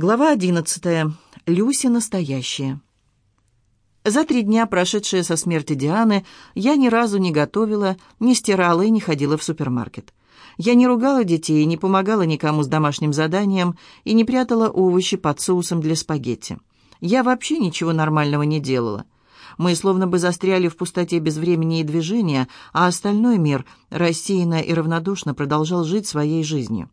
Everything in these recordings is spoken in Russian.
Глава 11. Люси настоящая. За три дня, прошедшие со смерти Дианы, я ни разу не готовила, не стирала и не ходила в супермаркет. Я не ругала детей, не помогала никому с домашним заданием и не прятала овощи под соусом для спагетти. Я вообще ничего нормального не делала. Мы словно бы застряли в пустоте без времени и движения, а остальной мир рассеянно и равнодушно продолжал жить своей жизнью.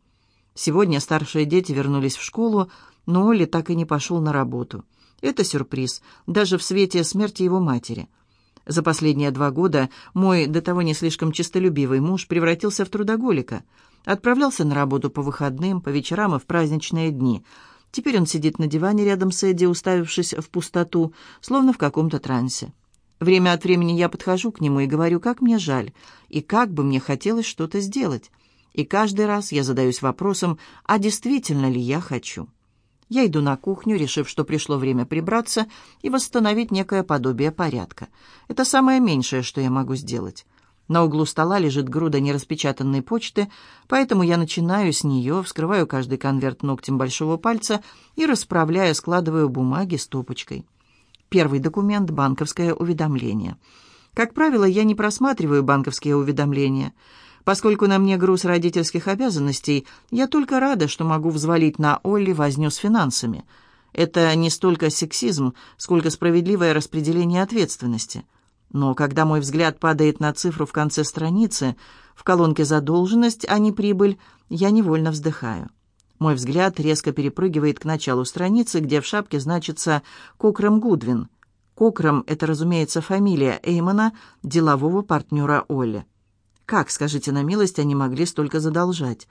Сегодня старшие дети вернулись в школу, но Олли так и не пошел на работу. Это сюрприз, даже в свете смерти его матери. За последние два года мой до того не слишком честолюбивый муж превратился в трудоголика. Отправлялся на работу по выходным, по вечерам и в праздничные дни. Теперь он сидит на диване рядом с Эдди, уставившись в пустоту, словно в каком-то трансе. Время от времени я подхожу к нему и говорю, как мне жаль, и как бы мне хотелось что-то сделать и каждый раз я задаюсь вопросом, а действительно ли я хочу. Я иду на кухню, решив, что пришло время прибраться и восстановить некое подобие порядка. Это самое меньшее, что я могу сделать. На углу стола лежит груда нераспечатанной почты, поэтому я начинаю с нее, вскрываю каждый конверт ногтем большого пальца и, расправляя, складываю бумаги стопочкой. Первый документ — банковское уведомление. Как правило, я не просматриваю банковские уведомления — Поскольку на мне груз родительских обязанностей, я только рада, что могу взвалить на Олли возню с финансами. Это не столько сексизм, сколько справедливое распределение ответственности. Но когда мой взгляд падает на цифру в конце страницы, в колонке «Задолженность», а не «Прибыль», я невольно вздыхаю. Мой взгляд резко перепрыгивает к началу страницы, где в шапке значится «Кокрам Гудвин». Кокрам — это, разумеется, фамилия Эймона, делового партнера Оли. Как, скажите на милость, они могли столько задолжать?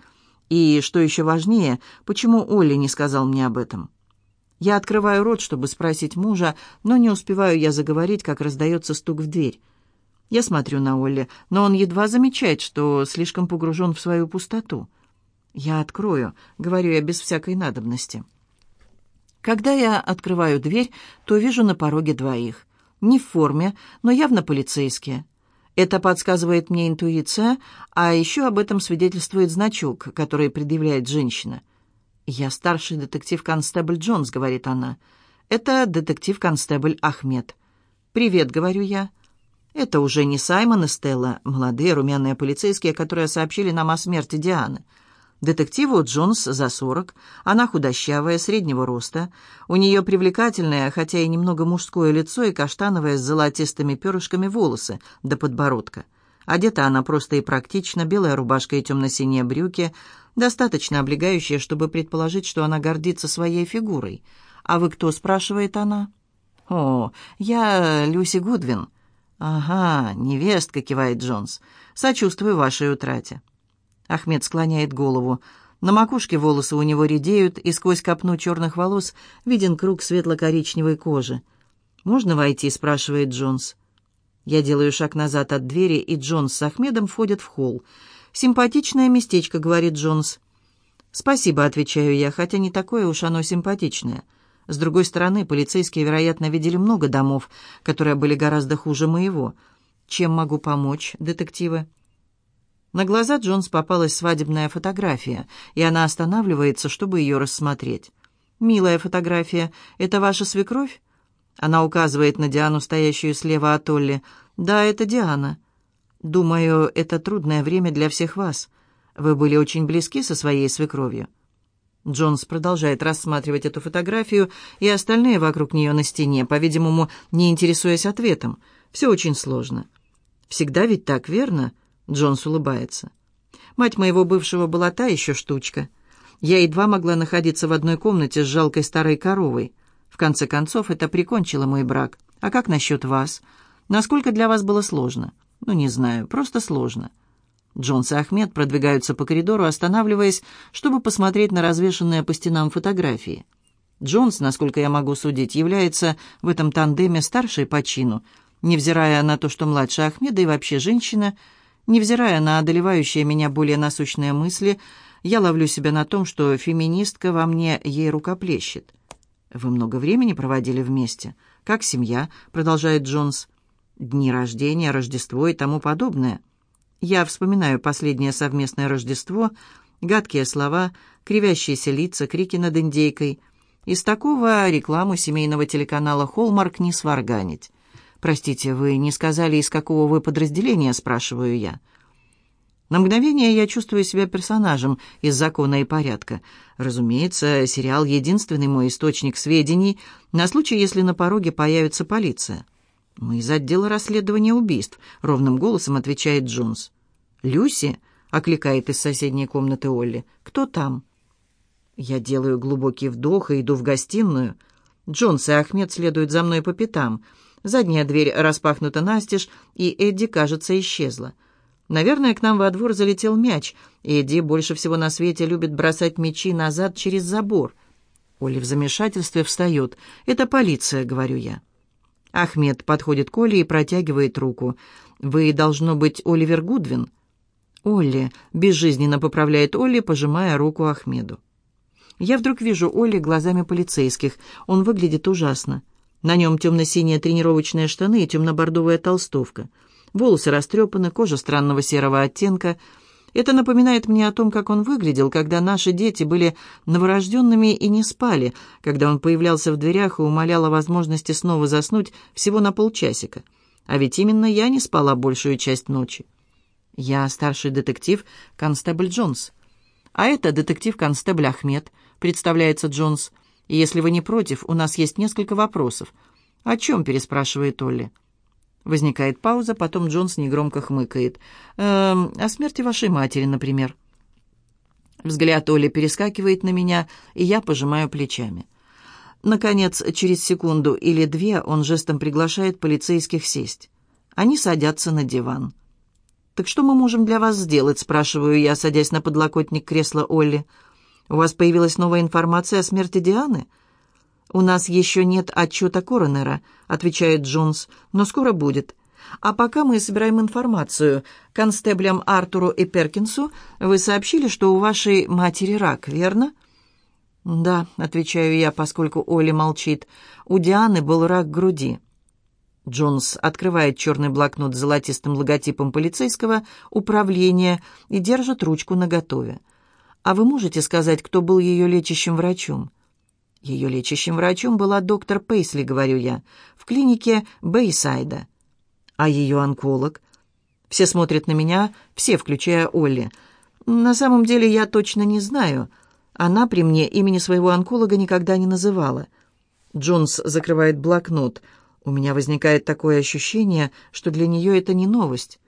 И, что еще важнее, почему Олли не сказал мне об этом? Я открываю рот, чтобы спросить мужа, но не успеваю я заговорить, как раздается стук в дверь. Я смотрю на Олли, но он едва замечает, что слишком погружен в свою пустоту. «Я открою», — говорю я без всякой надобности. Когда я открываю дверь, то вижу на пороге двоих. Не в форме, но явно полицейские. Это подсказывает мне интуиция, а еще об этом свидетельствует значок, который предъявляет женщина. «Я старший детектив-констебль Джонс», — говорит она. «Это детектив-констебль Ахмед». «Привет», — говорю я. Это уже не Саймон и Стелла, молодые румяные полицейские, которые сообщили нам о смерти Дианы. Детективу Джонс за 40, она худощавая, среднего роста, у нее привлекательное, хотя и немного мужское лицо и каштановое с золотистыми перышками волосы до подбородка. Одета она просто и практично, белая рубашка и темно-синие брюки, достаточно облегающие, чтобы предположить, что она гордится своей фигурой. «А вы кто?» — спрашивает она. «О, я Люси Гудвин». «Ага, невестка», — кивает Джонс. «Сочувствую вашей утрате». Ахмед склоняет голову. На макушке волосы у него редеют, и сквозь копну черных волос виден круг светло-коричневой кожи. «Можно войти?» — спрашивает Джонс. Я делаю шаг назад от двери, и Джонс с Ахмедом входят в холл. «Симпатичное местечко», — говорит Джонс. «Спасибо», — отвечаю я, хотя не такое уж оно симпатичное. С другой стороны, полицейские, вероятно, видели много домов, которые были гораздо хуже моего. «Чем могу помочь, детективы?» На глаза Джонс попалась свадебная фотография, и она останавливается, чтобы ее рассмотреть. «Милая фотография. Это ваша свекровь?» Она указывает на Диану, стоящую слева от Олли. «Да, это Диана. Думаю, это трудное время для всех вас. Вы были очень близки со своей свекровью». Джонс продолжает рассматривать эту фотографию и остальные вокруг нее на стене, по-видимому, не интересуясь ответом. «Все очень сложно». «Всегда ведь так, верно?» Джонс улыбается. Мать моего бывшего была та еще штучка. Я едва могла находиться в одной комнате с жалкой старой коровой. В конце концов, это прикончило мой брак. А как насчет вас? Насколько для вас было сложно? Ну, не знаю, просто сложно. Джонс и Ахмед продвигаются по коридору, останавливаясь, чтобы посмотреть на развешанные по стенам фотографии. Джонс, насколько я могу судить, является в этом тандеме старшей по чину, невзирая на то, что младше Ахмеда и вообще женщина – Невзирая на одолевающие меня более насущные мысли, я ловлю себя на том, что феминистка во мне ей рукоплещет. «Вы много времени проводили вместе? Как семья?» — продолжает Джонс. «Дни рождения, Рождество и тому подобное». Я вспоминаю последнее совместное Рождество, гадкие слова, кривящиеся лица, крики над индейкой. Из такого рекламу семейного телеканала «Холмарк» не сварганить. «Простите, вы не сказали, из какого вы подразделения?» – спрашиваю я. На мгновение я чувствую себя персонажем из «Закона и порядка». Разумеется, сериал — единственный мой источник сведений на случай, если на пороге появится полиция. «Мы из отдела расследования убийств», — ровным голосом отвечает Джонс. «Люси?» — окликает из соседней комнаты Олли. «Кто там?» Я делаю глубокий вдох и иду в гостиную. Джонс и Ахмед следуют за мной по пятам — Задняя дверь распахнута настежь, и Эдди, кажется, исчезла. Наверное, к нам во двор залетел мяч, Эдди больше всего на свете любит бросать мячи назад через забор. Оля в замешательстве встает. «Это полиция», — говорю я. Ахмед подходит к Оле и протягивает руку. «Вы, должно быть, Оливер Гудвин?» «Олли», — безжизненно поправляет Олли, пожимая руку Ахмеду. Я вдруг вижу Олли глазами полицейских. Он выглядит ужасно. На нем темно-синие тренировочные штаны и темно-бордовая толстовка. Волосы растрепаны, кожа странного серого оттенка. Это напоминает мне о том, как он выглядел, когда наши дети были новорожденными и не спали, когда он появлялся в дверях и умолял о возможности снова заснуть всего на полчасика. А ведь именно я не спала большую часть ночи. Я старший детектив Констебль Джонс. А это детектив Констебль Ахмед, представляется Джонс. И если вы не против, у нас есть несколько вопросов. О чем?» – переспрашивает Олли. Возникает пауза, потом Джонс негромко хмыкает. «Эм, «О смерти вашей матери, например». Взгляд Олли перескакивает на меня, и я пожимаю плечами. Наконец, через секунду или две он жестом приглашает полицейских сесть. Они садятся на диван. «Так что мы можем для вас сделать?» – спрашиваю я, садясь на подлокотник кресла Олли. «Олли». У вас появилась новая информация о смерти Дианы?» «У нас еще нет отчета Коронера», — отвечает Джонс, — «но скоро будет». «А пока мы собираем информацию. Констеблям Артуру и Перкинсу вы сообщили, что у вашей матери рак, верно?» «Да», — отвечаю я, поскольку Оли молчит. «У Дианы был рак груди». Джонс открывает черный блокнот с золотистым логотипом полицейского управления и держит ручку наготове. готове. А вы можете сказать, кто был ее лечащим врачом? Ее лечащим врачом была доктор Пейсли, говорю я, в клинике Бейсайда. А ее онколог? Все смотрят на меня, все, включая Олли. На самом деле я точно не знаю. Она при мне имени своего онколога никогда не называла. Джонс закрывает блокнот. У меня возникает такое ощущение, что для нее это не новость.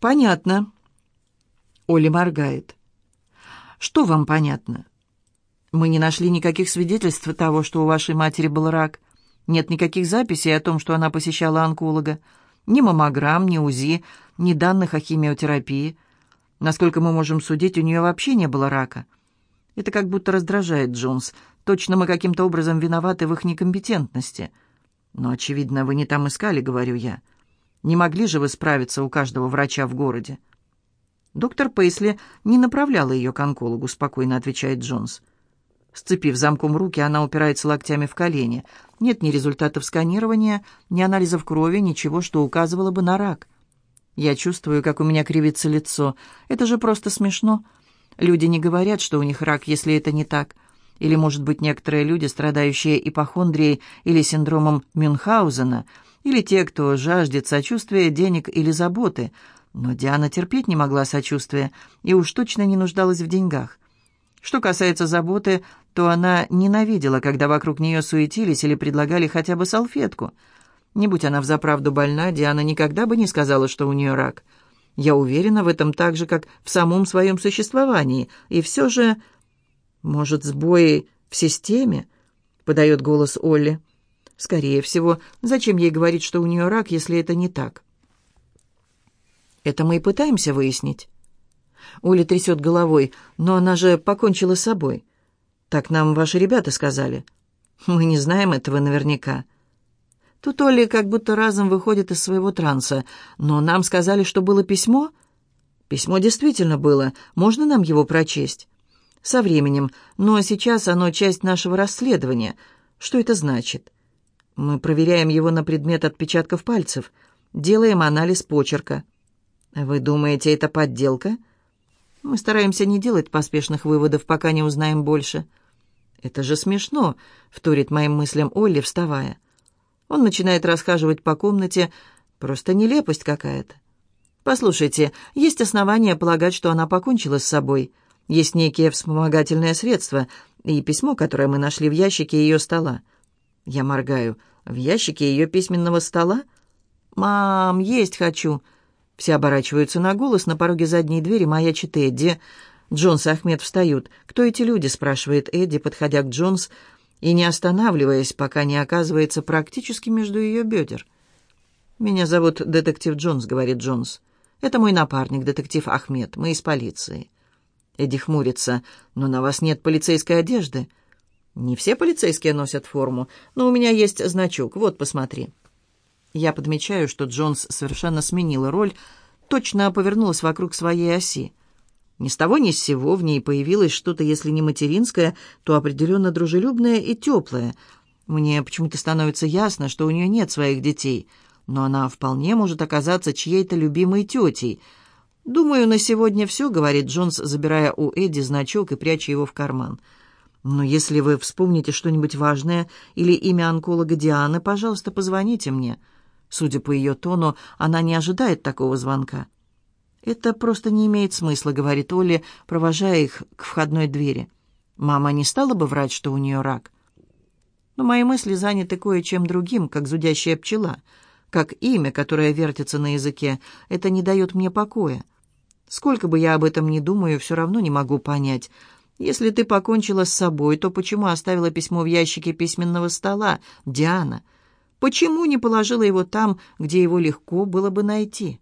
«Понятно». Олли моргает. Что вам понятно? Мы не нашли никаких свидетельств того, что у вашей матери был рак. Нет никаких записей о том, что она посещала онколога. Ни маммограмм, ни УЗИ, ни данных о химиотерапии. Насколько мы можем судить, у нее вообще не было рака. Это как будто раздражает Джонс. Точно мы каким-то образом виноваты в их некомпетентности. Но, очевидно, вы не там искали, говорю я. Не могли же вы справиться у каждого врача в городе? Доктор Пейсли не направляла ее к онкологу, спокойно отвечает Джонс. Сцепив замком руки, она упирается локтями в колени. Нет ни результатов сканирования, ни анализов крови, ничего, что указывало бы на рак. Я чувствую, как у меня кривится лицо. Это же просто смешно. Люди не говорят, что у них рак, если это не так. Или, может быть, некоторые люди, страдающие ипохондрией или синдромом Мюнхгаузена, или те, кто жаждет сочувствия, денег или заботы – но Диана терпеть не могла сочувствия и уж точно не нуждалась в деньгах. Что касается заботы, то она ненавидела, когда вокруг нее суетились или предлагали хотя бы салфетку. Не будь она взаправду больна, Диана никогда бы не сказала, что у нее рак. Я уверена в этом так же, как в самом своем существовании. И все же, может, сбои в системе? Подает голос Олли. Скорее всего, зачем ей говорить, что у нее рак, если это не так? Это мы и пытаемся выяснить». Оля трясет головой. «Но она же покончила с собой». «Так нам ваши ребята сказали». «Мы не знаем этого наверняка». Тут Оля как будто разом выходит из своего транса. «Но нам сказали, что было письмо?» «Письмо действительно было. Можно нам его прочесть?» «Со временем. Но сейчас оно часть нашего расследования. Что это значит?» «Мы проверяем его на предмет отпечатков пальцев. Делаем анализ почерка». «Вы думаете, это подделка?» «Мы стараемся не делать поспешных выводов, пока не узнаем больше». «Это же смешно», — вторит моим мыслям Олли, вставая. Он начинает расхаживать по комнате. Просто нелепость какая-то. «Послушайте, есть основания полагать, что она покончила с собой. Есть некие вспомогательные средства и письмо, которое мы нашли в ящике ее стола». Я моргаю. «В ящике ее письменного стола?» «Мам, есть хочу!» Все оборачиваются на голос, на пороге задней двери маячит Эдди. Джонс и Ахмед встают. «Кто эти люди?» — спрашивает Эдди, подходя к Джонс и не останавливаясь, пока не оказывается практически между ее бедер. «Меня зовут детектив Джонс», — говорит Джонс. «Это мой напарник, детектив Ахмед. Мы из полиции». Эдди хмурится. «Но на вас нет полицейской одежды». «Не все полицейские носят форму, но у меня есть значок. Вот, посмотри». Я подмечаю, что Джонс совершенно сменила роль, точно повернулась вокруг своей оси. Ни с того ни с сего в ней появилось что-то, если не материнское, то определенно дружелюбное и теплое. Мне почему-то становится ясно, что у нее нет своих детей, но она вполне может оказаться чьей-то любимой тетей. «Думаю, на сегодня все», — говорит Джонс, забирая у Эдди значок и пряча его в карман. «Но если вы вспомните что-нибудь важное или имя онколога Дианы, пожалуйста, позвоните мне». Судя по ее тону, она не ожидает такого звонка. «Это просто не имеет смысла», — говорит Оля, провожая их к входной двери. «Мама не стала бы врать, что у нее рак?» «Но мои мысли заняты кое-чем другим, как зудящая пчела, как имя, которое вертится на языке. Это не дает мне покоя. Сколько бы я об этом ни думаю, все равно не могу понять». «Если ты покончила с собой, то почему оставила письмо в ящике письменного стола, Диана?» Почему не положила его там, где его легко было бы найти?